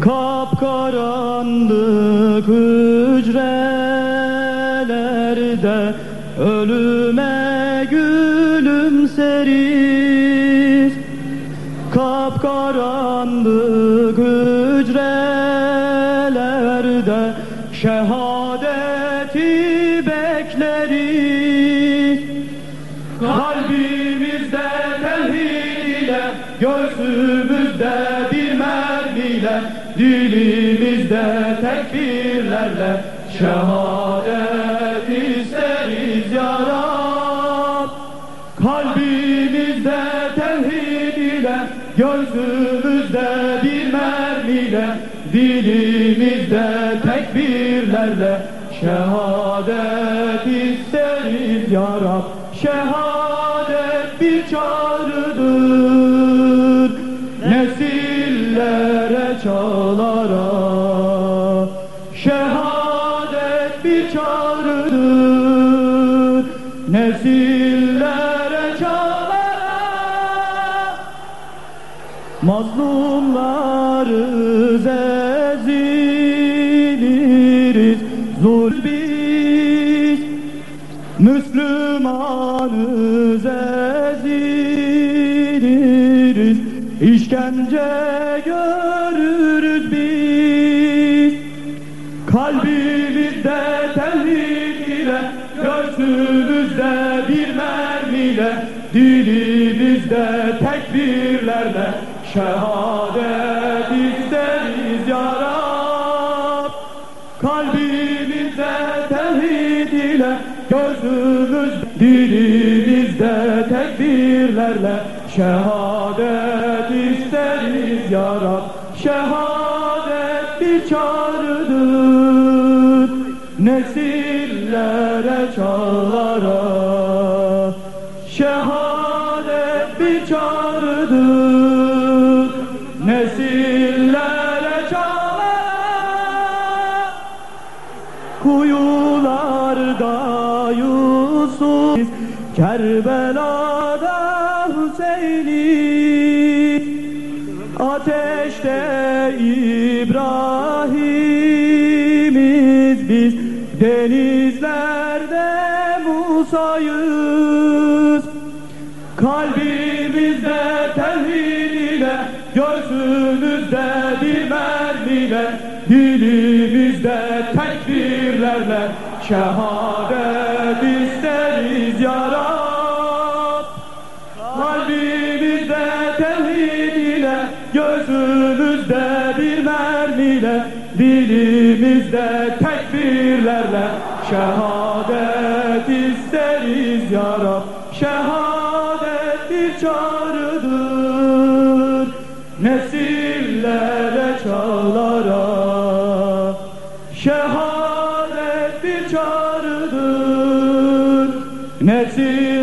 Kapkaranlık hücrelerde ölüme gülümseriz. Kapkaranlık hücrelerde şehadeti bekleriz. Kalbimizde tevhid ile Göğsümüzde bir mermiyle Dilimizde tekbirlerle Şehadet isteriz ya Rab. Kalbimizde tevhid ile Göğsümüzde bir mermiyle Dilimizde tekbirlerle Şehadet isteriz ya Rab. Şehadet bir çağrıdır çağlara Şehadet bir çağrıdır. Nesillere çağlara Mazlumlarız eziliriz Zul biz Müslümanız eziliriz İşkence görürüz biz. Kalbimizde tevhid ile Göğsümüzde bir mermiyle Dilimizde tekbirlerle Şehadet isteriz ya Rab. Kalbimizde tevhid ile Gözümüz dilimizde tekbirlerle Şehadet isteriz ya Rab Çağrıdır Nesillere çağlara Şehadet bir çağrıdır Nesillere çağlara Kuyularda Yusuf Kerbela'da Hüseyin'i Ateşte İbrahim'iz biz. Denizlerde Musa'yız. Kalbimizde tevhid ile Göğsümüzde bir mermiyle Dilimizde tekbirlerle Şehadet mermiyle Dilimizde tekbirlerle Şehadet isteriz ya Rab. Şehadet bir çağrıdır Nesillere çağlara Şehadet bir çağrıdır Nesil